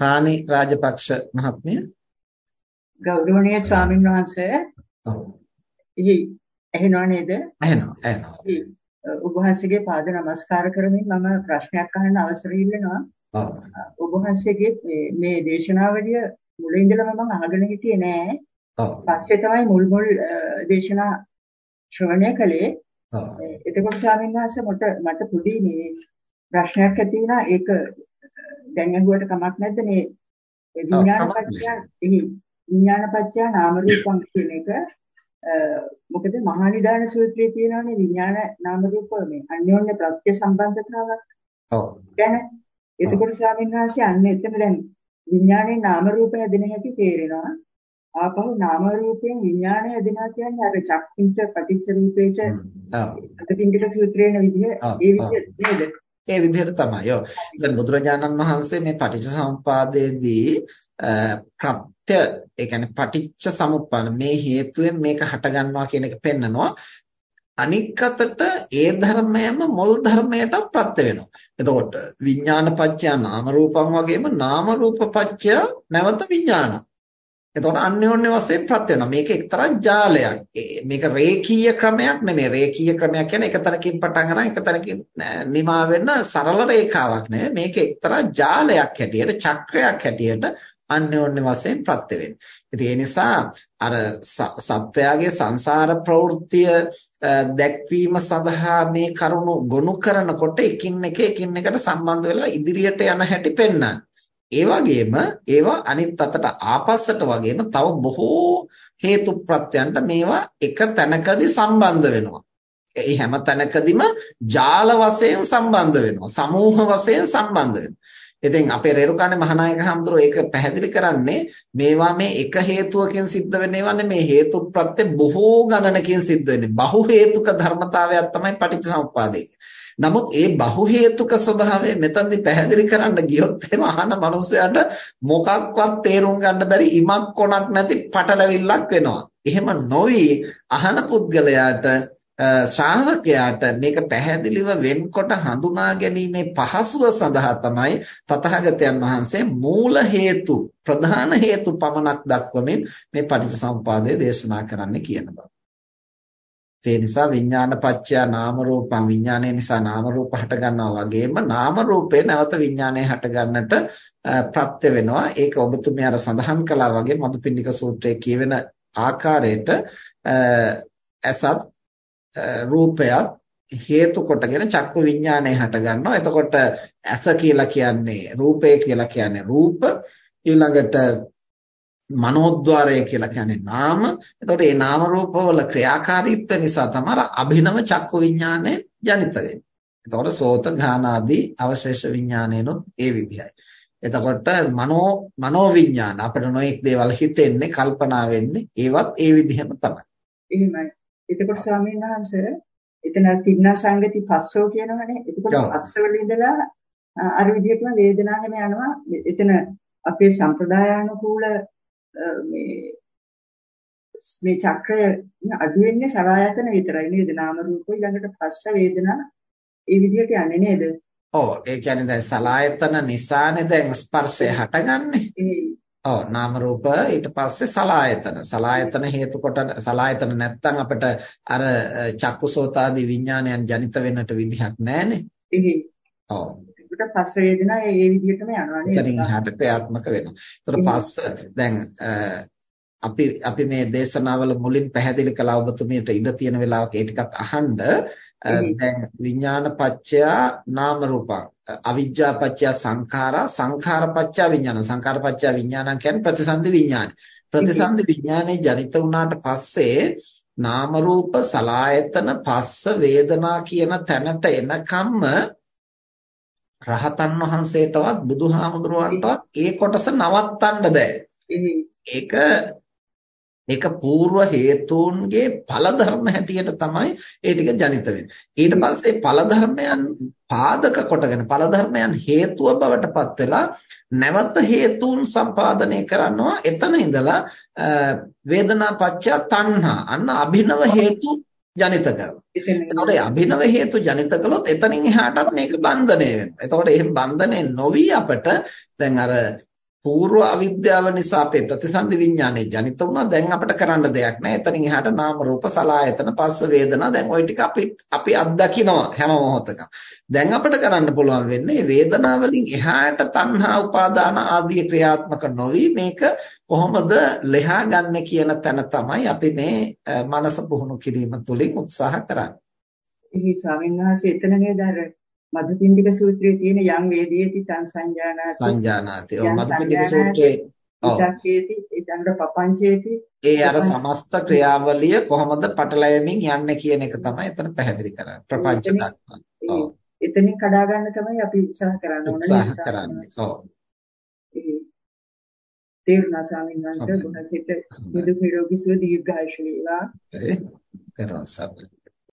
රාණි රාජපක්ෂ මහත්මිය. ගෞරවනීය ස්වාමීන් වහන්සේ. ඔව්. ඉහි ඇහෙනව නේද? ඇහෙනවා ඇහෙනවා. ඔබ වහන්සේගේ පාද නමස්කාර කරමින් මම ප්‍රශ්නයක් අහන්න අවසර ඉල්ලනවා. ඔබ වහන්සේගේ මේ දේශනාවලිය මුල ඉඳලම මම අහගෙන හිටියේ නෑ. පස්සේ තමයි මුල් මුල් දේශනා ශ්‍රවණය කළේ. එතකොට ස්වාමීන් වහන්සේ මට මට පොඩි මේ ප්‍රශ්නයක් ඇති වුණා. ඒක දැන් අහුවට කමක් නැද්ද මේ විඥානපච්චය එහි විඥානපච්චය නාම රූපං කියන එක මොකද මහා නිදාන සූත්‍රයේ තියෙනවානේ විඥාන නාම රූප මේ අන්‍යෝන්‍ය ප්‍රත්‍ය සම්බන්ධතාවක් ඔව්. දැන් එතකොට ස්වාමීන් වහන්සේ අන්න එතන දැන් විඥානයේ නාම රූප හැදෙන හැටි තේරෙනවා. ආපහු නාම රූපයෙන් විඥානය හැදෙනවා කියන්නේ අර චක්කින්ච පටිච්ච රූපේච අතකින්කට සූත්‍රේන විදිහ ඒ විදිහ නේද ඒ විදිහට තමයි. ඔව්. දැන් බුදුරජාණන් වහන්සේ මේ පටිච්චසමුපාදයේදී ප්‍රත්‍ය ඒ කියන්නේ පටිච්ච සමුප්පන්න මේ හේතුවෙන් මේක හටගන්නවා කියන එක පෙන්නනවා. අනික් අතට ඒ ධර්මයම මුල් ධර්මයට ප්‍රත්‍ය වෙනවා. එතකොට විඥානපච්චය නාම රූපං වගේම නාම රූපපච්චය නැවත විඥානං. එතකොට අන්‍යෝන්‍ය වශයෙන් ප්‍රත්‍ය වෙනවා. මේක එක්තරා ජාලයක්. මේක රේඛීය ක්‍රමයක් නෙමෙයි. රේඛීය ක්‍රමයක් කියන්නේ එක තැනකින් පටන් ගන්න එක තැනකින් නිමා වෙන සරල රේඛාවක් නෙමෙයි. මේක එක්තරා ජාලයක් හැටියට, චක්‍රයක් හැටියට අන්‍යෝන්‍ය වශයෙන් ප්‍රත්‍ය වෙන්නේ. ඉතින් ඒ නිසා අර සත්වයාගේ සංසාර ප්‍රවෘත්තිය දැක්වීම සඳහා මේ කරුණු ගොනු කරනකොට එකින් එක එකින් එකට සම්බන්ධ වෙලා ඉදිරියට යන හැටි පෙන්වන්නේ. ඒ වගේම ඒවා අනිත් අතට ආපස්සට වගේම තව බොහෝ හේතු ප්‍රත්‍යයන්ට මේවා එක තැනකදී සම්බන්ධ වෙනවා. ඒ හැම තැනකදීම ජාල වශයෙන් සම්බන්ධ වෙනවා. සමූහ වශයෙන් සම්බන්ධ වෙනවා. ඉතින් අපේ රේරුකාණේ මහානායක හඳුරෝ ඒක පැහැදිලි කරන්නේ මේවා මේ එක හේතුවකින් සිද්ධ වෙන ඒවා නෙමේ හේතු ප්‍රත්‍ය බොහෝ ගණනකින් සිද්ධ වෙන්නේ. බහු හේතුක ධර්මතාවයක් තමයි පටිච්චසමුප්පාදේ. නමුත් ඒ බහු හේතුක ස්වභාවය මෙතනදි පැහැදිලි කරන්න ගියොත් එහෙම අහන මනුස්සයාට මොකක්වත් තේරුම් ගන්න බැරි ඉමක් කොනක් නැති පටලවිල්ලක් වෙනවා. එහෙම නොවි අහන පුද්ගලයාට ශ්‍රාවකයාට මේක පැහැදිලිව වෙන්කොට හඳුනා ගැනීමේ පහසුව සඳහා තමයි තථාගතයන් වහන්සේ මූල හේතු ප්‍රධාන හේතු පමණක් දක්වමින් මේ පටිච්චසමුපාදය දේශනා කරන්න කියන බව. ඒ නිසා විඥාන පත්‍ය නාම රූපං විඥානය නිසා නාම රූප හට ගන්නවා වගේම නාම රූපේ නැවත විඥානය හට ගන්නට ප්‍රත්‍ය වෙනවා. ඒක ඔබතුමිය අර සඳහන් කළා වගේ මදුපිණ්ඩික සූත්‍රයේ කියවෙන ආකාරයට අසත් රූපයත් හේතු කොටගෙන චක්කු විඥානය හට ගන්නවා. එතකොට ඇස කියලා කියන්නේ රූපය කියලා කියන්නේ රූප. ඊළඟට මනෝද්වාරය කියලා කියන්නේ නාම. එතකොට මේ නාම රූපවල ක්‍රියාකාරීත්වය නිසා තමයි අභිනව චක්කු විඥානය ජනිත වෙන්නේ. එතකොට සෝත ඝාන ආදී අවශේෂ විඥානයනොත් ඒ විදිහයි. එතකොට මනෝ මනෝ විඥාන අපිට නොඑක් දේවල් හිතෙන්නේ කල්පනා වෙන්නේ ඒවත් ඒ විදිහම තමයි. එහෙමයි. එතකොට ස්වාමීන් වහන්සේ එතන තින්නා සංගති පස්සෝ කියනවනේ. එතකොට පස්ස වල ඉඳලා අර විදිහටම වේදනාවෙම යනවා. එතන අපේ සම්ප්‍රදායානුකූල මේ මේ චක්‍රය අඩු වෙන්නේ සලආයතන විතරයි නේද? නාම රූප ඊළඟට පස්ස වේදනා ඒ විදිහට යන්නේ නේද? ඔව්. ඒ කියන්නේ දැන් සලආයතන නිසානේ දැන් ස්පර්ශය හටගන්නේ? ඔව්. නාම රූප ඊට පස්සේ සලආයතන සලආයතන හේතු කොට සලආයතන නැත්තම් අපිට අර චක්කුසෝතාදී විඥානයන් ජනිත වෙන්නට විදිහක් නැහැනේ ඔව් ඒකට පස්ස වේදනා ඒ විදිහටම යනවා නේද? එතනින් එහාට ක්‍රියාත්මක වෙනවා. ඒතර පස්ස දැන් අපි අපි මේ දේශනාවල මුලින් පැහැදිලි කළා ඔබතුමියට ඉඳ තියෙන වෙලාවක ඒ ටිකත් අහන්න. දැන් විඥාන පත්‍යා නාම රූපං අවිජ්ජා පත්‍යා සංඛාරා සංඛාර පත්‍යා විඥාන. සංඛාර පත්‍යා විඥාන කියන්නේ ප්‍රතිසන්දි විඥාන ප්‍රතිසන්දි විඥානේ ජනිත වුණාට පස්සේ නාම රූප සලායතන පස්ස වේදනා කියන තැනට එනකම්ම රහතන් වහන්සේටවත් බුදුහාමුදුරුවන්ටවත් ඒ කොටස නවත්තන්න බෑ. ඒක ඒක పూర్ව හේතුන්ගේ ඵල ධර්ම හැටියට තමයි ඒ ටික ජනිත වෙන්නේ. ඊට පස්සේ ඵල ධර්මයන් පාදක කොටගෙන ඵල ධර්මයන් හේතුව බවට පත් වෙලා නැවත හේතුන් සම්පාදනය කරනවා. එතන ඉඳලා වේදනා පත්‍ය තණ්හා අන්න අභිනව හේතු ජනිත කරනවා. එතකොට අභිනව හේතු ජනිත කළොත් එතනින් එහාටත් මේක බන්ධනය වෙනවා. එතකොට එහෙම බන්ධනය නොවි අපට දැන් අර పూර්ව අවිද්‍යාව නිසා අපේ ප්‍රතිසන්දි විඥානේ ජනිත වුණා. දැන් අපිට කරන්න දෙයක් නැහැ. එතනින් එහාට නාම රූප සලආයතන පස්ස වේදනා දැන් ওই ටික අපි අපි අත්දකිනවා හැම මොහොතකම. දැන් අපිට කරන්න පුළුවන් වෙන්නේ වේදනා වලින් එහාට තණ්හා උපාදාන ආදී ක්‍රියාත්මක නොවි මේක කොහොමද ලෙහා ගන්න කියන තැන තමයි අපි මේ මනස පුහුණු කිරීම තුළින් උත්සාහ කරන්නේ. එහි ස්වාමීන් වහන්සේ එතනනේ දර අර මදුපිණ්ඩික සූත්‍රයේ තියෙන යම් වේදේති තං සංජානාති සංජානාති. ඔව් මදුපිණ්ඩික සූත්‍රයේ ඉතක්කේති ඊතංග පපංචේති ඒ අර සමස්ත ක්‍රියාවලිය කොහොමද පටලැවෙමින් යන්නේ කියන එක තමයි එතන පැහැදිලි කරන්නේ. ප්‍රපංච දක්වා. ඔව්. එතනින් කඩා ගන්න තමයි අපි උත්සාහ කරන්න ඕනේ. උත්සාහ කරන්නේ. ඔව්. තේරුණා ස්වාමීන් වහන්සේ බොහොම සිත නිදුක් නිරෝගී සුව දීර්ඝායුෂ වේවා. ඒ කරනවා සබ්බ